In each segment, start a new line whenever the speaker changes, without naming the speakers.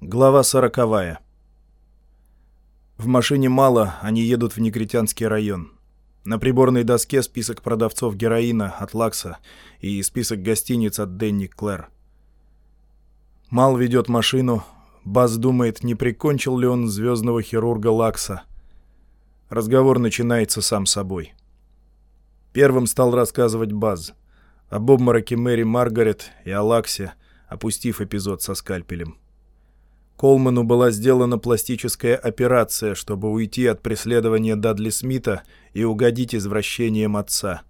Глава сороковая. В машине мало, они едут в Негритянский район. На приборной доске список продавцов героина от Лакса и список гостиниц от Дэнни Клэр. Мал ведет машину. Баз думает, не прикончил ли он звездного хирурга Лакса. Разговор начинается сам собой. Первым стал рассказывать Баз об обмороке Мэри Маргарет и о Лаксе, опустив эпизод со скальпелем. Колману была сделана пластическая операция, чтобы уйти от преследования Дадли Смита и угодить извращениям отца.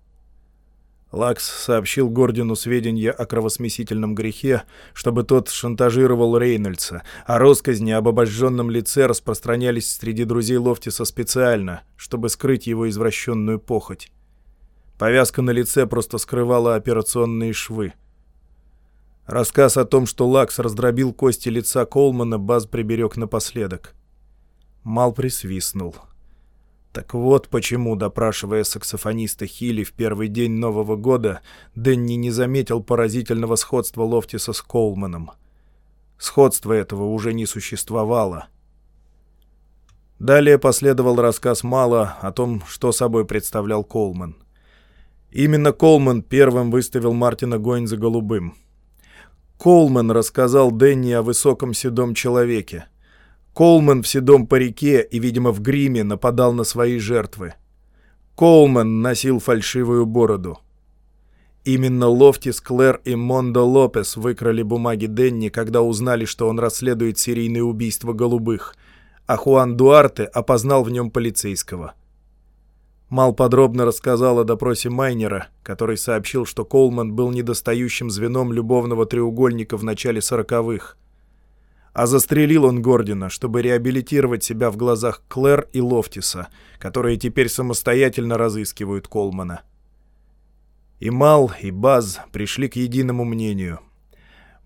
Лакс сообщил Гордину сведения о кровосмесительном грехе, чтобы тот шантажировал Рейнольдса, а росказни об обожженном лице распространялись среди друзей Лофтиса специально, чтобы скрыть его извращенную похоть. Повязка на лице просто скрывала операционные швы — Рассказ о том, что Лакс раздробил кости лица Колмана, Баз приберег напоследок. Мал присвистнул. Так вот почему, допрашивая саксофониста Хилли в первый день Нового года, Дэнни не заметил поразительного сходства Лофтиса с Колманом. Сходства этого уже не существовало. Далее последовал рассказ Мала о том, что собой представлял Колман. Именно Колман первым выставил Мартина Гойнза голубым — Колман рассказал Дэнни о высоком седом человеке. Колман в седом парике и, видимо, в гриме нападал на свои жертвы. Колман носил фальшивую бороду. Именно Лофтис, Клэр и Мондо Лопес выкрали бумаги Денни, когда узнали, что он расследует серийные убийства голубых, а Хуан Дуарте опознал в нем полицейского. Мал подробно рассказал о допросе Майнера, который сообщил, что Колман был недостающим звеном любовного треугольника в начале сороковых. А застрелил он Гордина, чтобы реабилитировать себя в глазах Клэр и Лофтиса, которые теперь самостоятельно разыскивают Колмана. И Мал, и Баз пришли к единому мнению.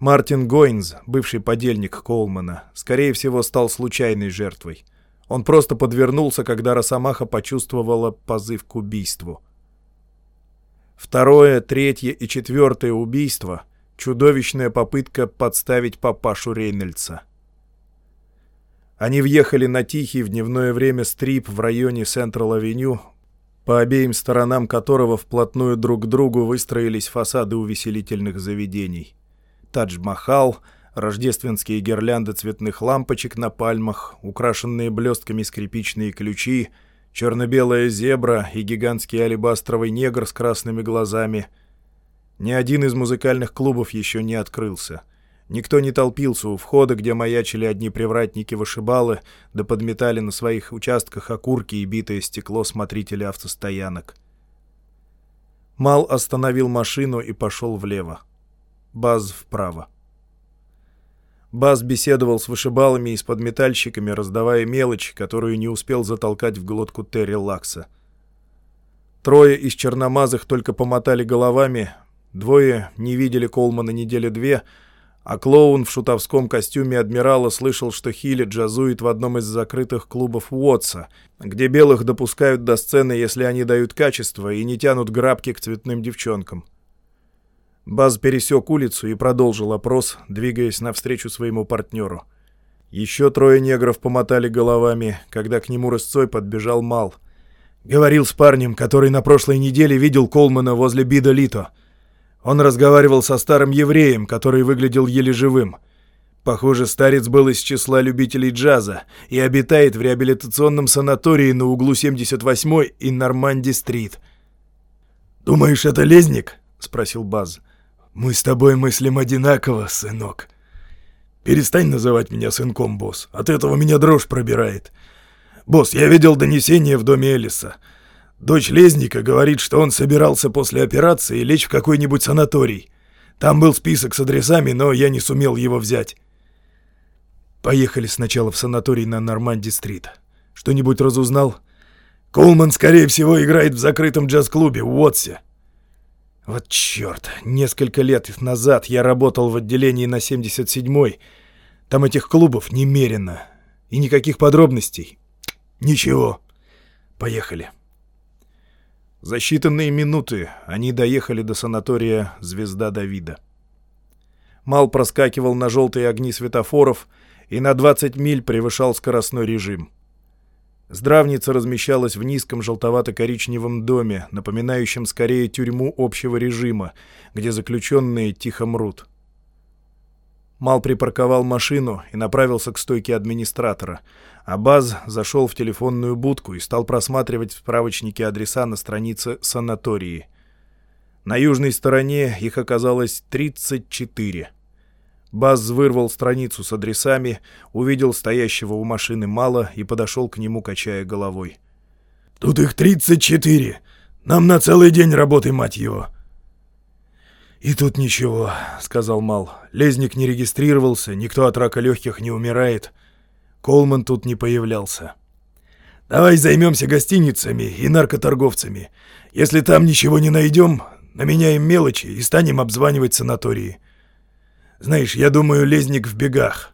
Мартин Гойнс, бывший подельник Колмана, скорее всего, стал случайной жертвой. Он просто подвернулся, когда Росомаха почувствовала позыв к убийству. Второе, третье и четвертое убийство — чудовищная попытка подставить папашу Рейнольдса. Они въехали на тихий в дневное время стрип в районе Централ-авеню, по обеим сторонам которого вплотную друг к другу выстроились фасады увеселительных заведений. Тадж-Махал — рождественские гирлянды цветных лампочек на пальмах, украшенные блестками скрипичные ключи, черно-белая зебра и гигантский алебастровый негр с красными глазами. Ни один из музыкальных клубов еще не открылся. Никто не толпился у входа, где маячили одни привратники-вышибалы, да подметали на своих участках окурки и битое стекло смотрители автостоянок. Мал остановил машину и пошел влево. Баз вправо. Бас беседовал с вышибалами и с подметальщиками, раздавая мелочь, которую не успел затолкать в глотку Терри Лакса. Трое из черномазых только помотали головами, двое не видели Колмана недели две, а клоун в шутовском костюме адмирала слышал, что Хилли джазует в одном из закрытых клубов Уотса, где белых допускают до сцены, если они дают качество и не тянут грабки к цветным девчонкам. Баз пересек улицу и продолжил опрос, двигаясь навстречу своему партнеру. Еще трое негров помотали головами, когда к нему рысцой подбежал Мал. Говорил с парнем, который на прошлой неделе видел Колмана возле Бида Лито. Он разговаривал со старым евреем, который выглядел еле живым. Похоже, старец был из числа любителей джаза и обитает в реабилитационном санатории на углу 78-й и Норманди-стрит. «Думаешь, это Лезник?» — спросил Баз. «Мы с тобой мыслим одинаково, сынок. Перестань называть меня сынком, босс. От этого меня дрожь пробирает. Босс, я видел донесение в доме Элиса. Дочь Лезника говорит, что он собирался после операции лечь в какой-нибудь санаторий. Там был список с адресами, но я не сумел его взять. Поехали сначала в санаторий на Норманди-стрит. Что-нибудь разузнал? Колман, скорее всего, играет в закрытом джаз-клубе в Уотсе. Вот черт, несколько лет назад я работал в отделении на 77-й. Там этих клубов немерено. И никаких подробностей. Ничего. Поехали. За считанные минуты они доехали до санатория «Звезда Давида». Мал проскакивал на желтые огни светофоров и на 20 миль превышал скоростной режим. Здравница размещалась в низком желтовато-коричневом доме, напоминающем скорее тюрьму общего режима, где заключенные тихо мрут. Мал припарковал машину и направился к стойке администратора, а Баз зашел в телефонную будку и стал просматривать в справочнике адреса на странице санатории. На южной стороне их оказалось 34. Баз вырвал страницу с адресами, увидел стоящего у машины Мала и подошел к нему, качая головой.
«Тут их 34. Нам на целый день работы, мать его!»
«И тут ничего», — сказал Мал. «Лезник не регистрировался, никто от рака легких не умирает. Колман тут не появлялся».
«Давай займемся гостиницами и наркоторговцами. Если там ничего не найдем, наменяем мелочи и станем обзванивать санатории. Знаешь, я думаю, Лезник в бегах.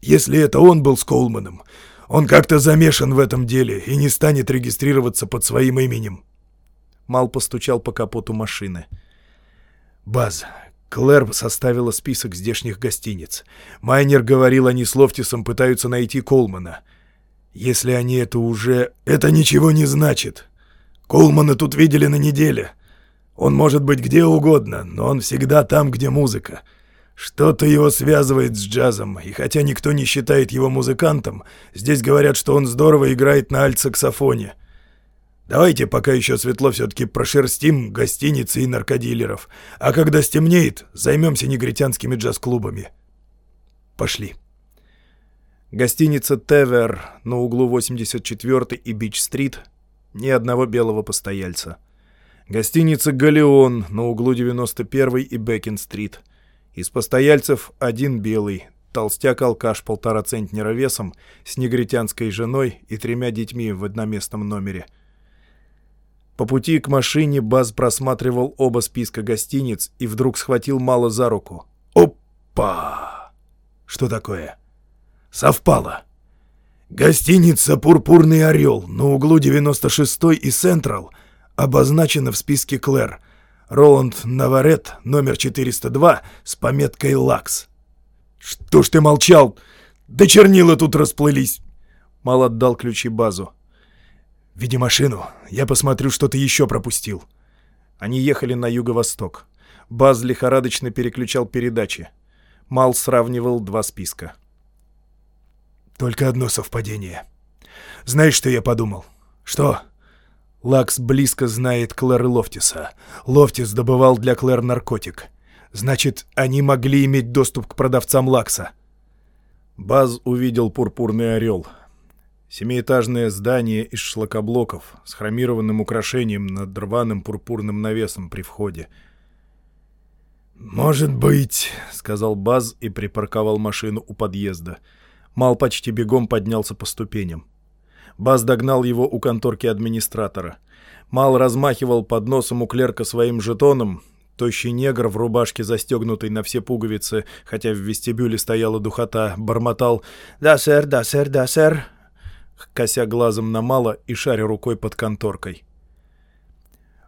Если это он был с Колманом, он как-то замешан в этом деле и не станет регистрироваться под своим именем».
Мал постучал по капоту машины.
«Баз, Клэр составила список здешних гостиниц. Майнер говорил, они с Лофтисом пытаются найти Колмана. Если они это уже... Это ничего не значит. Колмана тут видели на неделе. Он может быть где угодно, но он всегда там, где музыка. Что-то его связывает с джазом, и хотя никто не считает его музыкантом, здесь говорят, что он здорово играет на альт-саксофоне. Давайте, пока еще светло, все-таки прошерстим гостиницы и наркодилеров, а когда стемнеет, займемся негритянскими джаз-клубами. Пошли.
Гостиница «Тевер» на углу 84 и Бич-стрит. Ни одного белого постояльца. Гостиница «Галеон» на углу 91 и Бекин-стрит. Из постояльцев один белый, толстяк-алкаш полтора центнера весом, с негритянской женой и тремя детьми в одноместном номере. По пути к машине Баз просматривал оба списка гостиниц и вдруг схватил Мало за руку.
«Опа! Что такое?» «Совпало!» «Гостиница «Пурпурный орел» на углу 96 и «Централ» — обозначено в списке Клэр. Роланд Наварет, номер 402, с пометкой «Лакс». «Что ж ты молчал? Да чернила тут расплылись!»
Мал отдал ключи базу.
«Веди машину, я посмотрю, что ты еще пропустил».
Они ехали на юго-восток. Баз лихорадочно переключал передачи. Мал сравнивал два списка.
«Только одно совпадение. Знаешь, что я подумал?»
«Что?»
Лакс близко знает Клэр и Лофтиса. Лофтис добывал для Клэр наркотик. Значит, они могли иметь доступ к продавцам Лакса.
Баз увидел пурпурный орел. Семиэтажное здание из шлакоблоков с хромированным украшением над рваным пурпурным навесом при входе.
«Может быть», —
сказал Баз и припарковал машину у подъезда. Мал почти бегом поднялся по ступеням. Баз догнал его у конторки администратора. Мал размахивал под носом у клерка своим жетоном. Тощий негр в рубашке, застегнутой на все пуговицы, хотя в вестибюле стояла духота, бормотал «Да, сэр, да, сэр, да, сэр», кося глазом на Мала и шаря рукой под конторкой.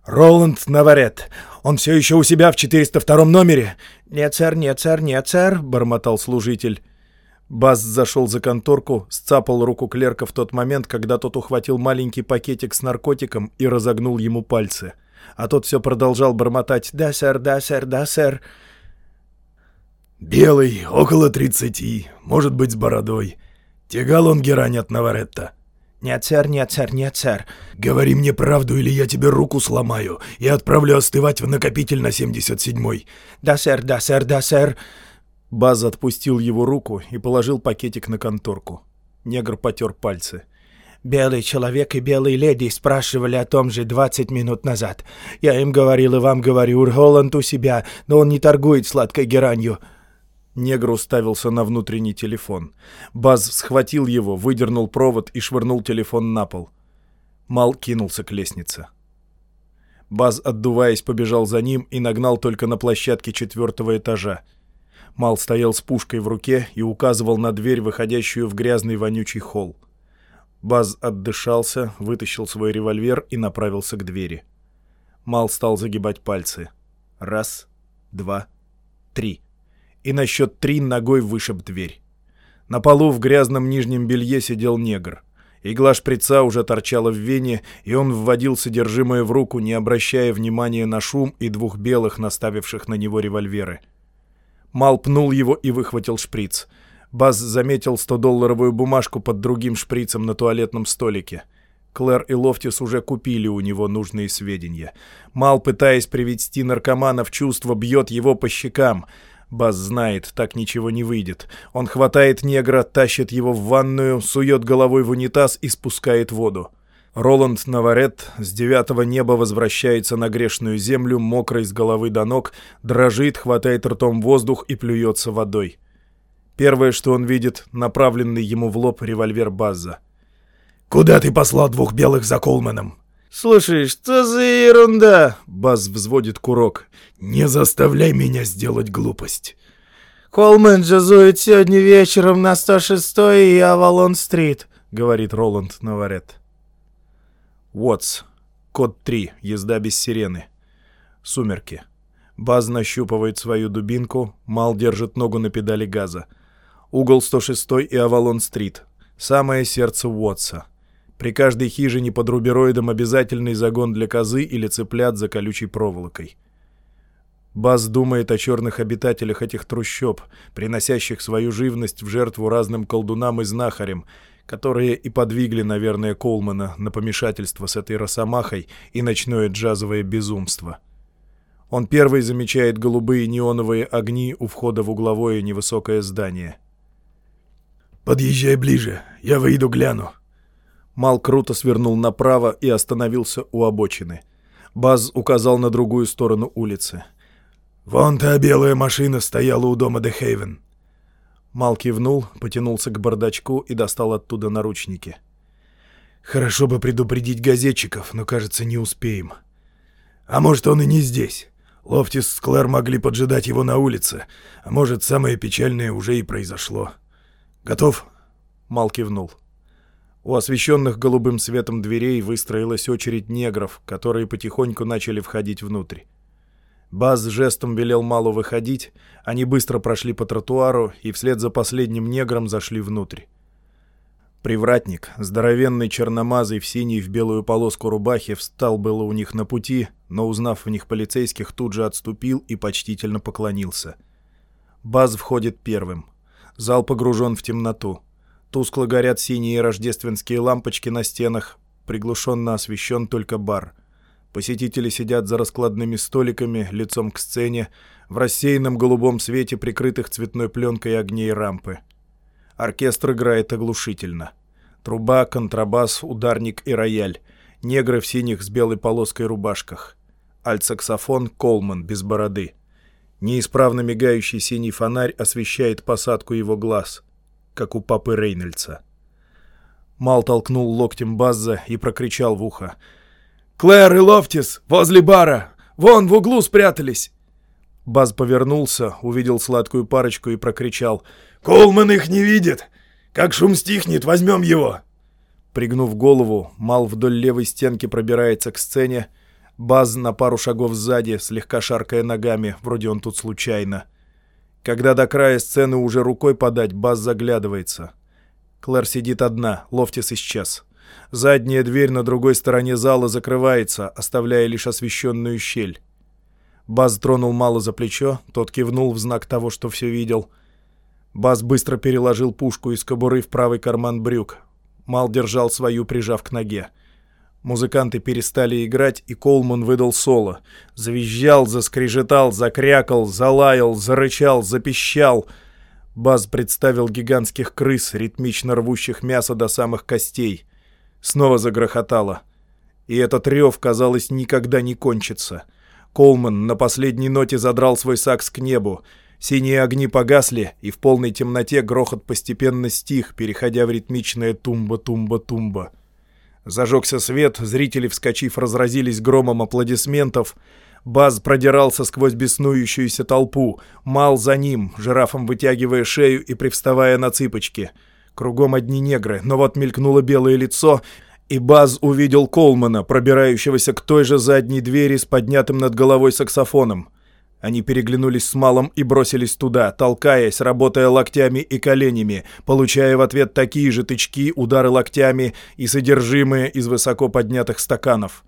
«Роланд Наварет, он все еще у себя в 402 номере?»
«Нет, сэр, нет, сэр, нет, сэр», — бормотал служитель. Бас зашел за конторку, сцапал руку клерка в тот момент, когда тот ухватил маленький пакетик с наркотиком и разогнул ему пальцы. А тот все продолжал бормотать «Да, сэр, да, сэр, да, сэр».
«Белый, около тридцати, может быть, с бородой. Тягал он герань от Наваретта».
«Нет, сэр, нет, сэр, нет, сэр».
«Говори мне правду, или я тебе руку сломаю и отправлю остывать в накопитель на 77-й».
«Да, сэр, да, сэр, да, сэр». Баз отпустил его руку и положил пакетик на конторку. Негр потер пальцы. «Белый человек и белые леди спрашивали о том же 20 минут назад. Я им говорил и вам говорю, Роланд у себя, но он не торгует сладкой геранью». Негр уставился на внутренний телефон. Баз схватил его, выдернул провод и швырнул телефон на пол. Мал кинулся к лестнице. Баз, отдуваясь, побежал за ним и нагнал только на площадке четвертого этажа. Мал стоял с пушкой в руке и указывал на дверь, выходящую в грязный вонючий холл. Баз отдышался, вытащил свой револьвер и направился к двери. Мал стал загибать пальцы. Раз, два, Три. И на счет три ногой вышиб дверь. На полу в грязном нижнем белье сидел негр. Игла шприца уже торчала в вене, и он вводил содержимое в руку, не обращая внимания на шум и двух белых, наставивших на него револьверы. Мал пнул его и выхватил шприц. Баз заметил 100-долларовую бумажку под другим шприцем на туалетном столике. Клэр и Лофтис уже купили у него нужные сведения. Мал, пытаясь привести наркомана в чувство, бьет его по щекам — Баз знает, так ничего не выйдет. Он хватает негра, тащит его в ванную, сует головой в унитаз и спускает воду. Роланд Наварет с девятого неба возвращается на грешную землю, мокрый с головы до ног, дрожит, хватает ртом воздух и плюется водой. Первое, что он видит, направленный ему в лоб револьвер Базза.
«Куда ты послал двух белых за Колманом?»
«Слушай, что за ерунда?» — Баз взводит курок.
«Не заставляй меня сделать глупость».
«Колман джазует сегодня вечером на 106-й и Авалон-стрит», —
говорит Роланд Наварет. «Уотс. Код 3. Езда без сирены. Сумерки. Баз нащупывает свою дубинку, Мал держит ногу на педали газа. Угол 106 и Авалон-стрит. Самое сердце Уотса. При каждой хижине под рубероидом обязательный загон для козы или цыплят за колючей проволокой. Баз думает о черных обитателях этих трущоб, приносящих свою живность в жертву разным колдунам и знахарям, которые и подвигли, наверное, Колмана на помешательство с этой росомахой и ночное джазовое безумство. Он первый замечает голубые неоновые огни у входа в угловое невысокое здание.
«Подъезжай ближе, я выйду гляну»,
Мал круто свернул направо и остановился у обочины. Баз указал на другую сторону улицы.
«Вон та белая машина стояла у дома Дехейвен».
Мал кивнул, потянулся к бардачку и достал оттуда наручники.
«Хорошо бы предупредить газетчиков, но, кажется, не успеем. А может, он и не здесь. Лофтис с Клэр могли поджидать его на улице, а может, самое печальное уже и произошло. Готов?»
Мал кивнул. У освещенных голубым светом дверей выстроилась очередь негров, которые потихоньку начали входить внутрь. Баз жестом велел Малу выходить, они быстро прошли по тротуару и вслед за последним негром зашли внутрь. Привратник, здоровенный черномазый в синий в белую полоску рубахи, встал было у них на пути, но, узнав в них полицейских, тут же отступил и почтительно поклонился. Баз входит первым. Зал погружен в темноту. Тускло горят синие рождественские лампочки на стенах, приглушенно освещен только бар. Посетители сидят за раскладными столиками, лицом к сцене, в рассеянном голубом свете прикрытых цветной пленкой огней рампы. Оркестр играет оглушительно. Труба, контрабас, ударник и рояль. Негры в синих с белой полоской рубашках. Альтсаксофон Колман без бороды. Неисправно мигающий синий фонарь освещает посадку его глаз — как у папы Рейнольдса. Мал толкнул локтем Базза и прокричал в ухо. «Клэр и Лофтис! Возле бара! Вон, в углу спрятались!» Баз повернулся, увидел сладкую парочку и прокричал.
«Колман их не видит! Как шум стихнет, возьмем его!»
Пригнув голову, Мал вдоль левой стенки пробирается к сцене. Баз на пару шагов сзади, слегка шаркая ногами, вроде он тут случайно. Когда до края сцены уже рукой подать, Баз заглядывается. Клэр сидит одна, Лофтис исчез. Задняя дверь на другой стороне зала закрывается, оставляя лишь освещенную щель. Баз тронул Мало за плечо, тот кивнул в знак того, что все видел. Баз быстро переложил пушку из кобуры в правый карман брюк. Мал держал свою, прижав к ноге. Музыканты перестали играть, и Колман выдал соло. Завизжал, заскрежетал, закрякал, залаял, зарычал, запищал. Баз представил гигантских крыс, ритмично рвущих мясо до самых костей. Снова загрохотало. И этот рев, казалось, никогда не кончится. Колман на последней ноте задрал свой сакс к небу. Синие огни погасли, и в полной темноте грохот постепенно стих, переходя в ритмичное тумба-тумба-тумба. Зажегся свет, зрители, вскочив, разразились громом аплодисментов. Баз продирался сквозь беснующуюся толпу, мал за ним, жирафом вытягивая шею и привставая на цыпочки. Кругом одни негры, но вот мелькнуло белое лицо, и Баз увидел Колмана, пробирающегося к той же задней двери с поднятым над головой саксофоном. Они переглянулись с Малом и бросились туда, толкаясь, работая локтями и коленями, получая в ответ такие же тычки, удары локтями и содержимое из высоко поднятых стаканов.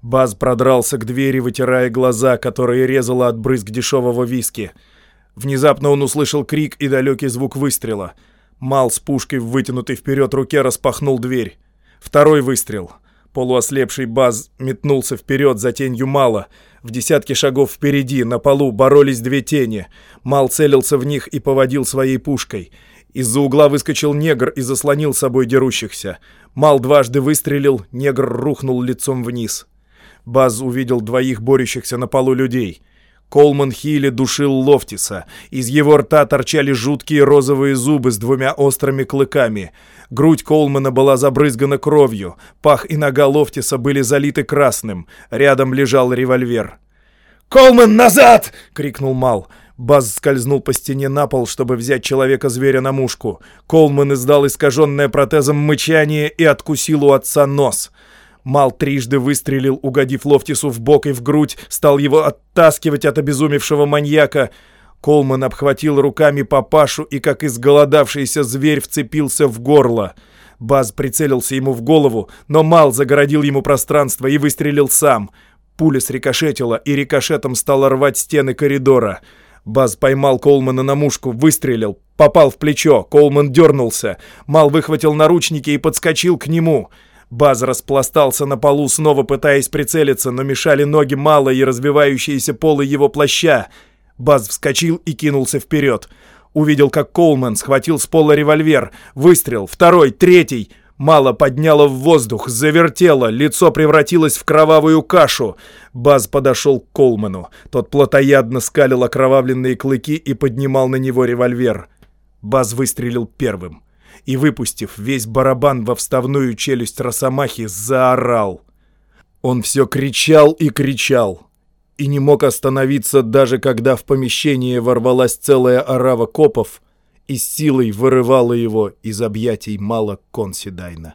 Баз продрался к двери, вытирая глаза, которые резало от брызг дешевого виски. Внезапно он услышал крик и далекий звук выстрела. Мал с пушкой в вытянутой вперед руке распахнул дверь. Второй выстрел. Полуослепший Баз метнулся вперед за тенью Мала — в десятке шагов впереди, на полу, боролись две тени. Мал целился в них и поводил своей пушкой. Из-за угла выскочил негр и заслонил собой дерущихся. Мал дважды выстрелил, негр рухнул лицом вниз. Баз увидел двоих борющихся на полу людей. Колман Хилли душил Лофтиса. Из его рта торчали жуткие розовые зубы с двумя острыми клыками. Грудь Колмана была забрызгана кровью. Пах и нога Лофтиса были залиты красным. Рядом лежал револьвер. «Колман, назад!» — крикнул Мал. Баз скользнул по стене на пол, чтобы взять человека-зверя на мушку. Колман издал искаженное протезом мычание и откусил у отца нос. Мал трижды выстрелил, угодив Лофтису в бок и в грудь, стал его оттаскивать от обезумевшего маньяка. Колман обхватил руками папашу и, как изголодавшийся зверь, вцепился в горло. Баз прицелился ему в голову, но Мал загородил ему пространство и выстрелил сам. Пуля срикошетила, и рикошетом стала рвать стены коридора. Баз поймал Колмана на мушку, выстрелил, попал в плечо, Колман дернулся. Мал выхватил наручники и подскочил к нему. Баз распластался на полу, снова пытаясь прицелиться, но мешали ноги Мала и развивающиеся полы его плаща. Баз вскочил и кинулся вперед. Увидел, как Колман схватил с пола револьвер. Выстрел, второй, третий. Мало подняло в воздух, завертело, лицо превратилось в кровавую кашу. Баз подошел к Колману. Тот плотоядно скалил окровавленные клыки и поднимал на него револьвер. Баз выстрелил первым. И, выпустив весь барабан во вставную челюсть Росомахи, заорал. Он все кричал и кричал и не мог остановиться, даже когда в помещение ворвалась целая орава копов и силой вырывала его из объятий Мала Консидайна.